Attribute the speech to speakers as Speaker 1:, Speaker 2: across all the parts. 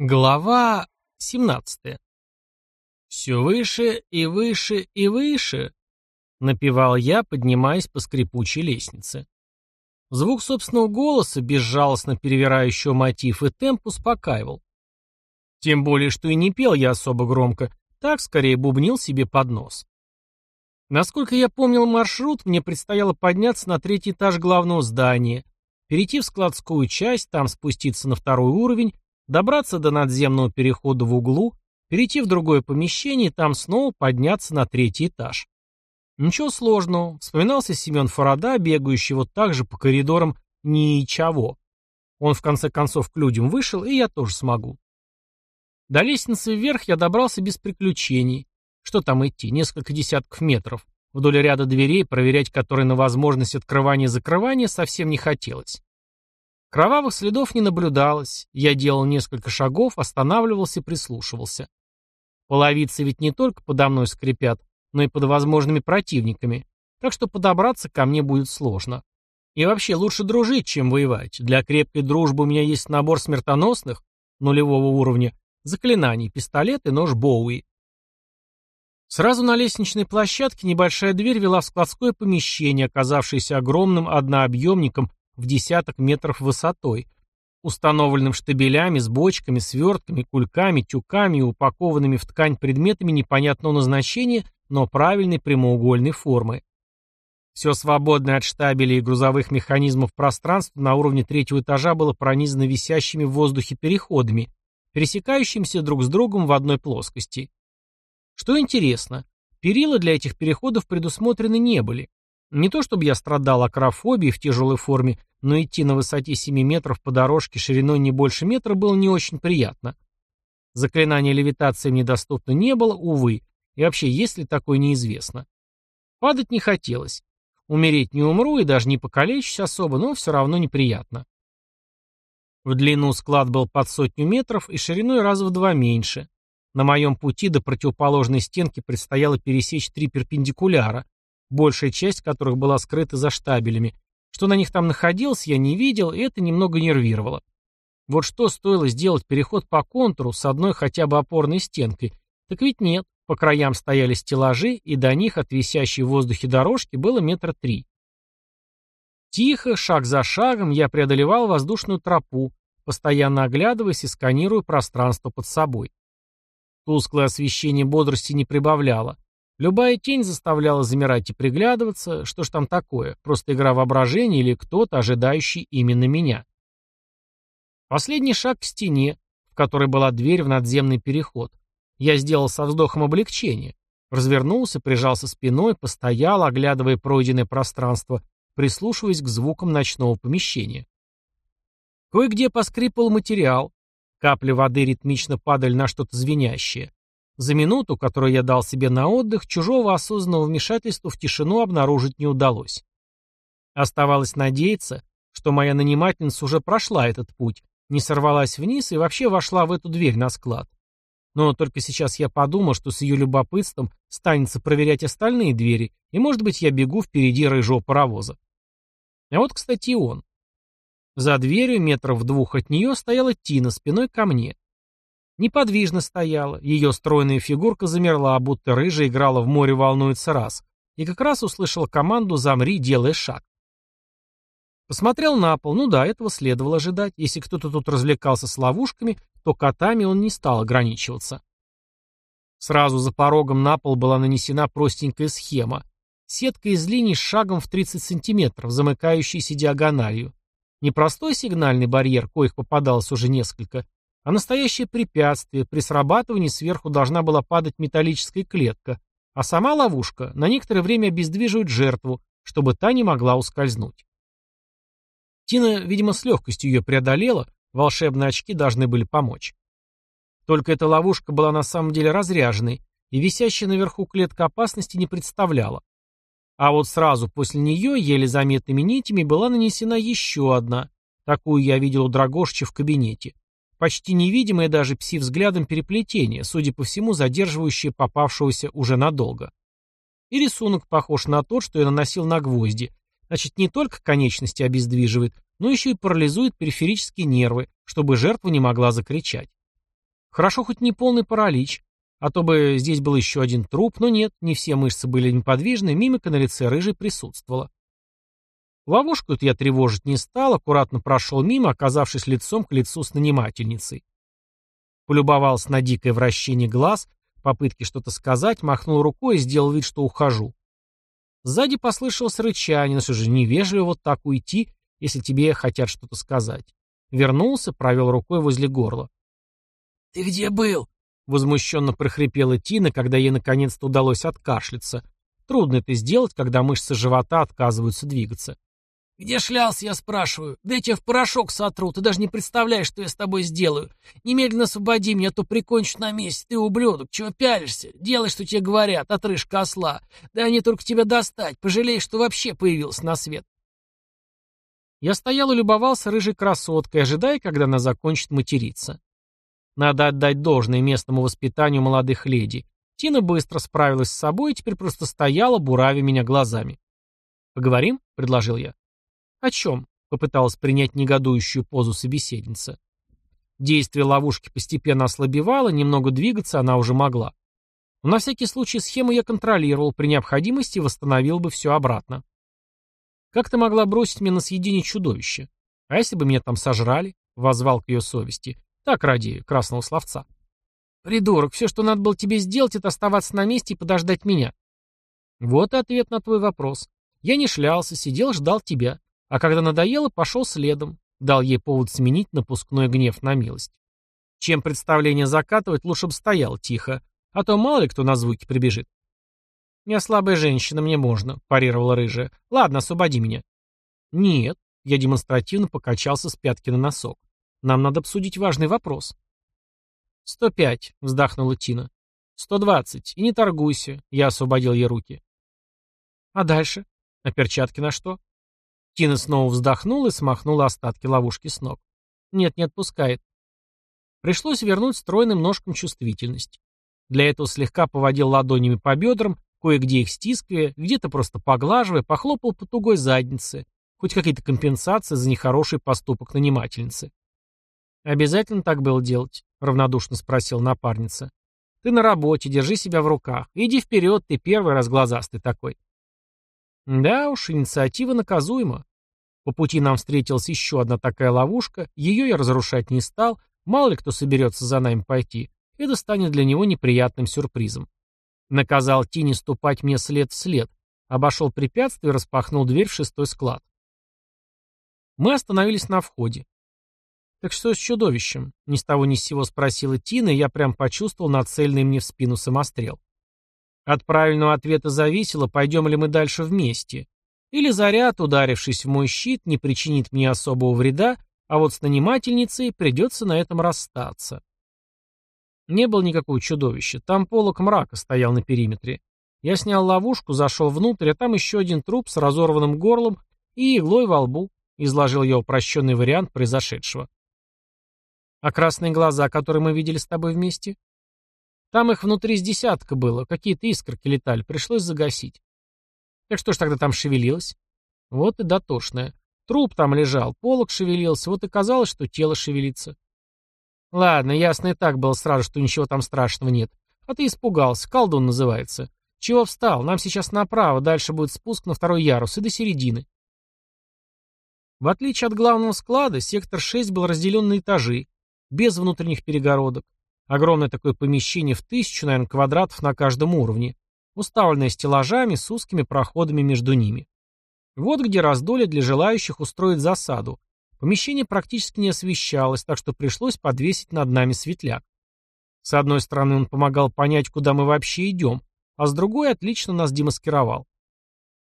Speaker 1: Глава 17. «Все выше и выше и выше», — напевал я, поднимаясь по скрипучей лестнице. Звук собственного голоса, безжалостно перевирающего мотив и темп, успокаивал. Тем более, что и не пел я особо громко, так скорее бубнил себе под нос. Насколько я помнил маршрут, мне предстояло подняться на третий этаж главного здания, перейти в складскую часть, там спуститься на второй уровень, добраться до надземного перехода в углу, перейти в другое помещение и там снова подняться на третий этаж. Ничего сложного, вспоминался Семен Фарада, бегающий вот так же по коридорам ничего. Он в конце концов к людям вышел, и я тоже смогу. До лестницы вверх я добрался без приключений. Что там идти, несколько десятков метров. Вдоль ряда дверей, проверять которые на возможность открывания закрывания, совсем не хотелось. Кровавых следов не наблюдалось. Я делал несколько шагов, останавливался прислушивался. Половицы ведь не только подо мной скрипят, но и под возможными противниками, так что подобраться ко мне будет сложно. И вообще лучше дружить, чем воевать. Для крепкой дружбы у меня есть набор смертоносных, нулевого уровня, заклинаний, пистолет и нож Боуи. Сразу на лестничной площадке небольшая дверь вела в складское помещение, оказавшееся огромным однообъемником в десяток метров высотой, установленным штабелями с бочками, свертками, кульками, тюками и упакованными в ткань предметами непонятного назначения, но правильной прямоугольной формы. Все свободное от штабелей и грузовых механизмов пространство на уровне третьего этажа было пронизано висящими в воздухе переходами, пересекающимися друг с другом в одной плоскости. Что интересно, перила для этих переходов предусмотрены не были. Не то чтобы я страдал акрофобией в тяжелой форме, но идти на высоте 7 метров по дорожке шириной не больше метра было не очень приятно. Заклинания левитации мне доступно не было, увы, и вообще есть ли такое неизвестно. Падать не хотелось. Умереть не умру и даже не покалечусь особо, но все равно неприятно. В длину склад был под сотню метров и шириной раза в два меньше. На моем пути до противоположной стенки предстояло пересечь три перпендикуляра, большая часть которых была скрыта за штабелями. Что на них там находилось, я не видел, и это немного нервировало. Вот что стоило сделать переход по контуру с одной хотя бы опорной стенкой. Так ведь нет, по краям стояли стеллажи, и до них от висящей в воздухе дорожки было метра три. Тихо, шаг за шагом, я преодолевал воздушную тропу, постоянно оглядываясь и сканируя пространство под собой. Тусклое освещение бодрости не прибавляло. Любая тень заставляла замирать и приглядываться, что ж там такое, просто игра воображения или кто-то, ожидающий именно меня. Последний шаг к стене, в которой была дверь в надземный переход. Я сделал со вздохом облегчения. Развернулся, прижался спиной, постоял, оглядывая пройденное пространство, прислушиваясь к звукам ночного помещения. Кое-где поскрипывал материал. Капли воды ритмично падали на что-то звенящее. За минуту, которую я дал себе на отдых, чужого осознанного вмешательства в тишину обнаружить не удалось. Оставалось надеяться, что моя нанимательница уже прошла этот путь, не сорвалась вниз и вообще вошла в эту дверь на склад. Но только сейчас я подумал, что с ее любопытством станется проверять остальные двери, и, может быть, я бегу впереди рыжего паровоза. А вот, кстати, он. За дверью, метров двух от нее, стояла Тина спиной ко мне. Неподвижно стояла, ее стройная фигурка замерла, будто рыжая играла в море волнуется раз, и как раз услышала команду «Замри, делай шаг». Посмотрел на пол, ну да, этого следовало ожидать. Если кто-то тут развлекался с ловушками, то котами он не стал ограничиваться. Сразу за порогом на пол была нанесена простенькая схема. Сетка из линий с шагом в 30 сантиметров, замыкающейся диагональю. Непростой сигнальный барьер, коих попадалось уже несколько, а настоящее препятствие, при срабатывании сверху должна была падать металлическая клетка, а сама ловушка на некоторое время обездвиживает жертву, чтобы та не могла ускользнуть. Тина, видимо, с легкостью ее преодолела, волшебные очки должны были помочь. Только эта ловушка была на самом деле разряженной, и висящая наверху клетка опасности не представляла. А вот сразу после нее, еле заметными нитями, была нанесена еще одна. Такую я видел у Драгошича в кабинете. Почти невидимое даже пси-взглядом переплетение, судя по всему, задерживающее попавшегося уже надолго. И рисунок похож на тот, что я наносил на гвозди. Значит, не только конечности обездвиживает, но еще и парализует периферические нервы, чтобы жертва не могла закричать. Хорошо хоть не полный паралич, а то бы здесь был еще один труп, но нет, не все мышцы были неподвижны, мимика на лице рыжей присутствовала. Ловушку я тревожить не стал, аккуратно прошел мимо, оказавшись лицом к лицу с нанимательницей. Полюбовался на дикое вращение глаз, попытки что-то сказать, махнул рукой и сделал вид, что ухожу. Сзади послышалось рычание, но все же невежливо вот так уйти, если тебе хотят что-то сказать. Вернулся, провел рукой возле горла.
Speaker 2: «Ты где был?»
Speaker 1: — возмущенно прохрипела Тина, когда ей наконец-то удалось откашляться. Трудно это сделать, когда мышцы живота отказываются двигаться.
Speaker 2: «Где шлялся, я спрашиваю? Да я тебя в порошок сотру, ты даже не представляешь, что я с тобой сделаю. Немедленно освободи меня, а то прикончу на месте, ты ублюдок, чего пялишься? Делай, что тебе говорят, отрыжка осла. Да они только тебя достать, пожалеешь, что вообще появился на свет».
Speaker 1: Я стоял и любовался рыжей красоткой, ожидая, когда она закончит материться. Надо отдать должное местному воспитанию молодых леди. Тина быстро справилась с собой и теперь просто стояла, буравя меня глазами. «Поговорим?» — предложил я. «О чем?» — попыталась принять негодующую позу собеседница. Действие ловушки постепенно ослабевало, немного двигаться она уже могла. Но на всякий случай схему я контролировал, при необходимости восстановил бы все обратно. «Как ты могла бросить меня на съедение чудовища? А если бы меня там сожрали?» — возвал к ее совести. «Так, ради красного словца». «Придурок, все, что надо было тебе сделать, это оставаться на месте и подождать меня». Вот и ответ на твой вопрос. Я не шлялся, сидел, ждал тебя. А когда надоело, пошел следом. Дал ей повод сменить напускной гнев на милость. Чем представление закатывать, лучше бы стоял тихо, а то мало ли кто на звуки прибежит. «Я слабая женщина, мне можно», — парировала рыжая. «Ладно, освободи меня». «Нет», — я демонстративно покачался с пятки на носок. «Нам надо обсудить важный вопрос». «Сто пять», — вздохнула Тина. «Сто двадцать. И не торгуйся», — я освободил ей руки. «А дальше? А перчатки на что?» Тина снова вздохнула и смахнула остатки ловушки с ног. Нет, не отпускает. Пришлось вернуть стройным ножкам чувствительность. Для этого слегка поводил ладонями по бедрам, кое-где их стискивая, где-то просто поглаживая, похлопал по тугой заднице, хоть какие-то компенсации за нехороший поступок нанимательницы. «Обязательно так было делать?» — равнодушно спросил напарница. «Ты на работе, держи себя в руках. Иди вперед, ты первый раз глазастый такой». Да уж, инициатива наказуема. По пути нам встретилась еще одна такая ловушка, ее я разрушать не стал, мало ли кто соберется за нами пойти, это станет для него неприятным сюрпризом. Наказал Тине ступать мне след в след, обошел препятствие и распахнул дверь в шестой склад. Мы остановились на входе. «Так что с чудовищем?» — ни с того ни с сего спросила Тина, и я прям почувствовал нацеленный мне в спину самострел. От правильного ответа зависело, пойдем ли мы дальше вместе. Или заряд, ударившись в мой щит, не причинит мне особого вреда, а вот с нанимательницей придется на этом расстаться. Не было никакого чудовища. Там полок мрака стоял на периметре. Я снял ловушку, зашел внутрь, а там еще один труп с разорванным горлом и иглой во лбу. Изложил я упрощенный вариант произошедшего. А красные глаза, которые мы видели с тобой вместе? Там их внутри с десятка было, какие-то искорки летали, пришлось загасить. Так что ж тогда там шевелилось? Вот и дотошное. Труп там лежал, полок шевелился, вот и казалось, что тело шевелится. Ладно, ясно и так было сразу, что ничего там страшного нет. А ты испугался, колдун называется. Чего встал? Нам сейчас направо, дальше будет спуск на второй ярус и до середины. В отличие от главного склада, сектор 6 был разделен на этажи, без внутренних перегородок. Огромное такое помещение в тысячу, наверное, квадратов на каждом уровне, уставленное стеллажами с узкими проходами между ними. Вот где раздолье для желающих устроить засаду. Помещение практически не освещалось, так что пришлось подвесить над нами светляк. С одной стороны, он помогал понять, куда мы вообще идем, а с другой отлично нас демаскировал.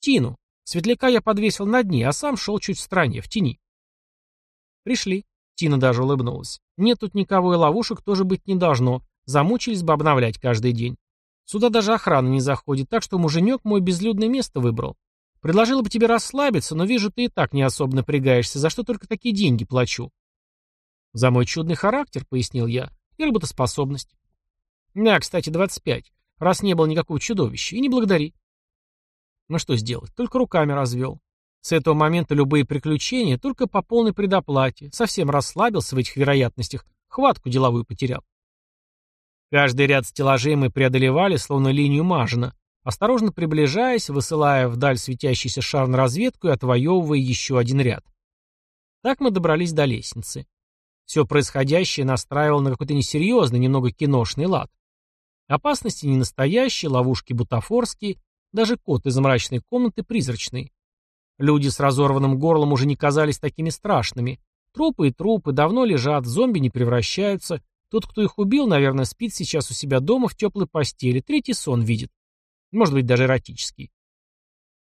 Speaker 1: Тину. Светляка я подвесил на дне, а сам шел чуть в стороне, в тени. Пришли. Тина даже улыбнулась. Нет тут никого и ловушек тоже быть не должно. Замучились бы обновлять каждый день. Сюда даже охрана не заходит, так что муженек мой безлюдное место выбрал. Предложила бы тебе расслабиться, но вижу, ты и так не особо напрягаешься, за что только такие деньги плачу. За мой чудный характер, пояснил я, и работоспособность. Да, кстати, 25, раз не было никакого чудовища, и не благодари. Ну что сделать, только руками развел. С этого момента любые приключения только по полной предоплате. Совсем расслабился в этих вероятностях, хватку деловую потерял. Каждый ряд стеллажей мы преодолевали, словно линию Мажина, осторожно приближаясь, высылая вдаль светящийся шар на разведку и отвоевывая еще один ряд. Так мы добрались до лестницы. Все происходящее настраивало на какой-то несерьезный, немного киношный лад. Опасности не настоящие, ловушки бутафорские, даже кот из мрачной комнаты призрачный. Люди с разорванным горлом уже не казались такими страшными. Трупы и трупы давно лежат, зомби не превращаются. Тот, кто их убил, наверное, спит сейчас у себя дома в теплой постели, третий сон видит. Может быть, даже эротический.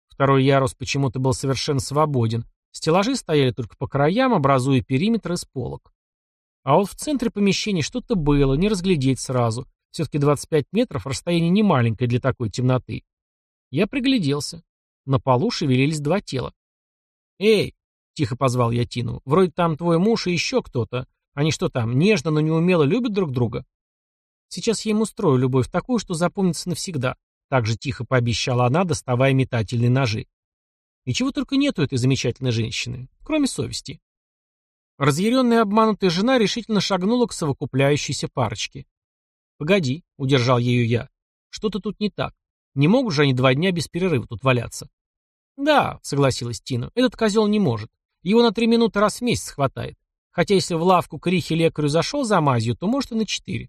Speaker 1: Второй ярус почему-то был совершенно свободен. Стеллажи стояли только по краям, образуя периметр из полок. А вот в центре помещения что-то было, не разглядеть сразу. Все-таки 25 метров, расстояние не маленькое для такой темноты. Я пригляделся. На полу шевелились два тела. «Эй!» — тихо позвал я Тину. «Вроде там твой муж и еще кто-то. Они что там, нежно, но неумело любят друг друга?» «Сейчас я им устрою любовь такую, что запомнится навсегда», — так же тихо пообещала она, доставая метательные ножи. «И чего только нету этой замечательной женщины, кроме совести». Разъяренная обманутая жена решительно шагнула к совокупляющейся парочке. «Погоди», — удержал ею я, — «что-то тут не так. Не могут же они два дня без перерыва тут валяться?» «Да», — согласилась Тина, — «этот козел не может. Его на три минуты раз в месяц хватает. Хотя если в лавку к Рихе лекарю зашел за мазью, то может и на четыре».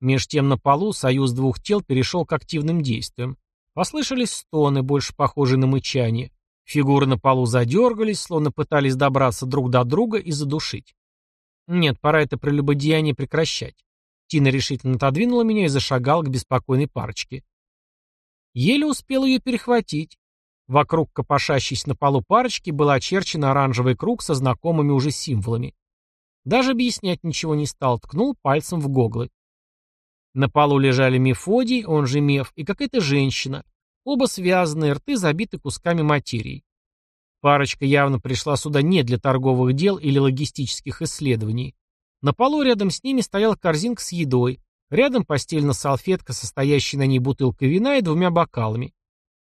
Speaker 1: Меж тем на полу союз двух тел перешел к активным действиям. Послышались стоны, больше похожие на мычание. Фигуры на полу задергались, словно пытались добраться друг до друга и задушить. Нет, пора это прелюбодеяние прекращать. Тина решительно отодвинула меня и зашагал к беспокойной парочке. Еле успел ее перехватить. Вокруг копошащейся на полу парочки был очерчен оранжевый круг со знакомыми уже символами. Даже объяснять ничего не стал, ткнул пальцем в гоглы. На полу лежали Мефодий, он же Меф, и какая-то женщина. Оба связанные, рты забиты кусками материи. Парочка явно пришла сюда не для торговых дел или логистических исследований. На полу рядом с ними стояла корзинка с едой, Рядом постельная салфетка, состоящая на ней бутылкой вина и двумя бокалами.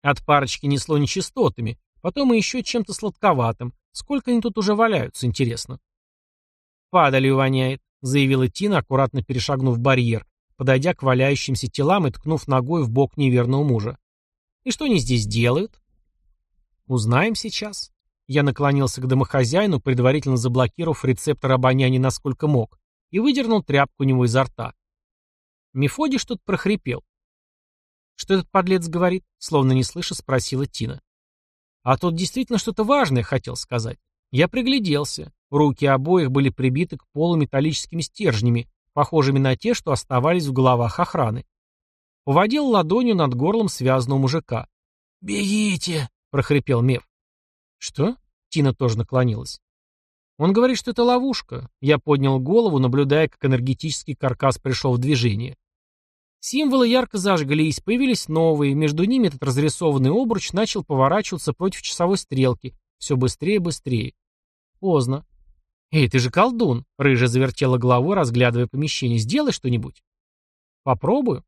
Speaker 1: От парочки несло нечистотами, потом и еще чем-то сладковатым. Сколько они тут уже валяются, интересно. «Падалью воняет», — заявила Тина, аккуратно перешагнув барьер, подойдя к валяющимся телам и ткнув ногой в бок неверного мужа. «И что они здесь делают?» «Узнаем сейчас». Я наклонился к домохозяину, предварительно заблокировав рецептор обоняния насколько мог, и выдернул тряпку у него изо рта. Мефодий что-то прохрипел. «Что этот подлец говорит?» — словно не слыша, спросила Тина. А тот действительно что-то важное хотел сказать. Я пригляделся. Руки обоих были прибиты к полу металлическими стержнями, похожими на те, что оставались в головах охраны. Поводил ладонью над горлом связанного мужика.
Speaker 2: «Бегите!»
Speaker 1: — прохрипел Меф. «Что?» — Тина тоже наклонилась. Он говорит, что это ловушка. Я поднял голову, наблюдая, как энергетический каркас пришел в движение. Символы ярко зажглись, появились новые, между ними этот разрисованный обруч начал поворачиваться против часовой стрелки, все быстрее и быстрее. Поздно. «Эй, ты же колдун!» — рыжая завертела головой, разглядывая помещение. «Сделай что-нибудь». «Попробую».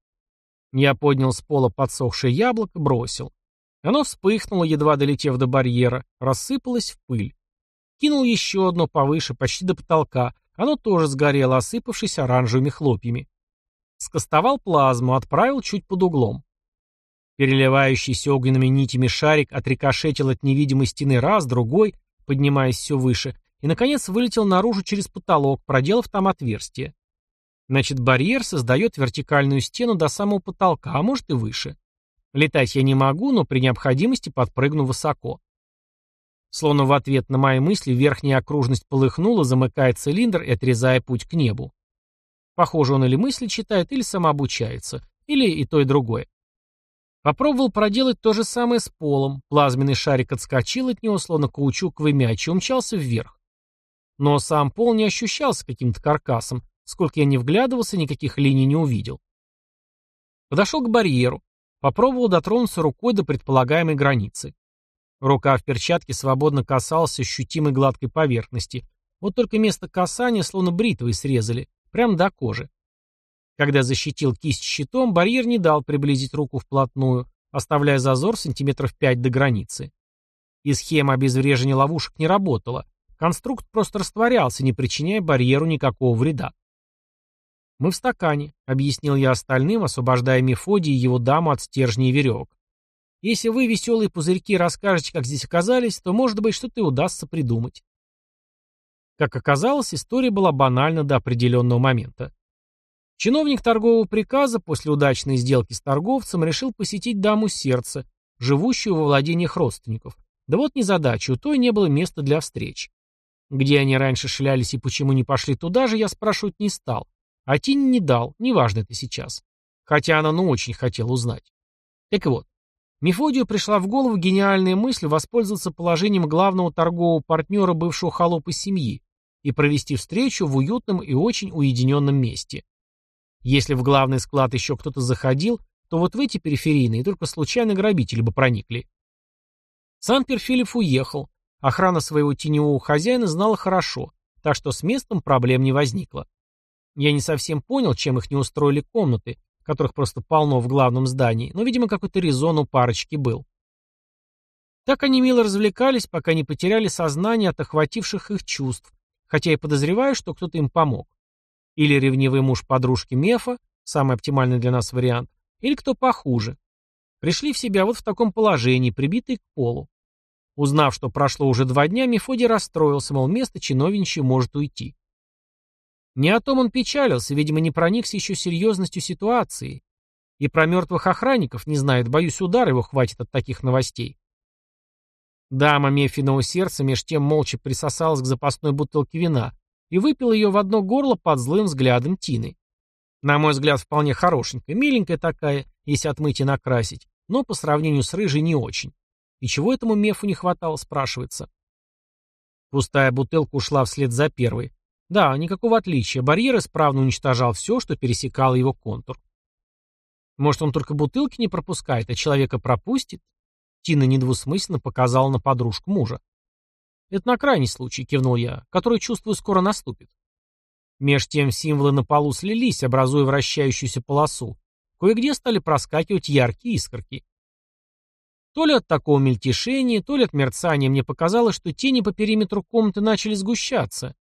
Speaker 1: Я поднял с пола подсохшее яблоко, бросил. Оно вспыхнуло, едва долетев до барьера, рассыпалось в пыль. Кинул еще одно повыше, почти до потолка. Оно тоже сгорело, осыпавшись оранжевыми хлопьями. Скостовал плазму, отправил чуть под углом. Переливающийся огненными нитями шарик отрикошетил от невидимой стены раз, другой, поднимаясь все выше, и, наконец, вылетел наружу через потолок, проделав там отверстие. Значит, барьер создает вертикальную стену до самого потолка, а может и выше. Летать я не могу, но при необходимости подпрыгну высоко. Словно в ответ на мои мысли верхняя окружность полыхнула, замыкая цилиндр и отрезая путь к небу. Похоже, он или мысли читает, или самообучается, или и то, и другое. Попробовал проделать то же самое с полом. Плазменный шарик отскочил от него, словно каучуковый мяч, и умчался вверх. Но сам пол не ощущался каким-то каркасом. Сколько я не вглядывался, никаких линий не увидел. Подошел к барьеру. Попробовал дотронуться рукой до предполагаемой границы. Рука в перчатке свободно касалась ощутимой гладкой поверхности. Вот только место касания словно бритвой срезали. Прямо до кожи. Когда защитил кисть щитом, барьер не дал приблизить руку вплотную, оставляя зазор сантиметров 5 до границы. И схема обезвреживания ловушек не работала. Конструкт просто растворялся, не причиняя барьеру никакого вреда. «Мы в стакане», — объяснил я остальным, освобождая Мефодия и его даму от стержней веревок. «Если вы, веселые пузырьки, расскажете, как здесь оказались, то, может быть, что-то и удастся придумать». Как оказалось, история была банальна до определенного момента. Чиновник торгового приказа после удачной сделки с торговцем решил посетить даму сердца, живущую во владениях родственников. Да вот незадача, у той не было места для встреч. Где они раньше шлялись и почему не пошли туда же, я спрашивать не стал. А Тине не дал, неважно это сейчас. Хотя она ну очень хотела узнать. Так вот, Мефодию пришла в голову гениальная мысль воспользоваться положением главного торгового партнера бывшего холопа семьи и провести встречу в уютном и очень уединенном месте. Если в главный склад еще кто-то заходил, то вот в эти периферийные только случайно грабители бы проникли. Сам Перфилев уехал. Охрана своего теневого хозяина знала хорошо, так что с местом проблем не возникло. Я не совсем понял, чем их не устроили комнаты, которых просто полно в главном здании, но, видимо, какой-то резон у парочки был. Так они мило развлекались, пока не потеряли сознание от охвативших их чувств, хотя и подозреваю, что кто-то им помог. Или ревнивый муж подружки Мефа, самый оптимальный для нас вариант, или кто похуже. Пришли в себя вот в таком положении, прибитые к полу. Узнав, что прошло уже два дня, Мефодий расстроился, мол, место чиновничье может уйти. Не о том он печалился, видимо, не проникся еще серьезностью ситуации. И про мертвых охранников не знает, боюсь, удар его хватит от таких новостей. Дама Мефиного сердца меж тем молча присосалась к запасной бутылке вина и выпила ее в одно горло под злым взглядом Тины. На мой взгляд, вполне хорошенькая, миленькая такая, если отмыть и накрасить, но по сравнению с рыжей не очень. И чего этому Мефу не хватало, спрашивается. Пустая бутылка ушла вслед за первой, да, никакого отличия. Барьер исправно уничтожал все, что пересекало его контур. Может, он только бутылки не пропускает, а человека пропустит? Тина недвусмысленно показала на подружку мужа. Это на крайний случай, кивнул я, который, чувствую, скоро наступит. Меж тем символы на полу слились, образуя вращающуюся полосу. Кое-где стали проскакивать яркие искорки. То ли от такого мельтешения, то ли от мерцания мне показалось, что тени по периметру комнаты начали сгущаться,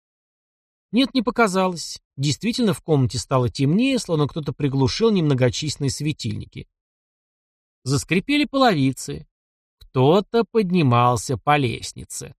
Speaker 1: нет, не показалось. Действительно, в комнате стало темнее, словно кто-то приглушил немногочисленные светильники. Заскрипели половицы. Кто-то поднимался по лестнице.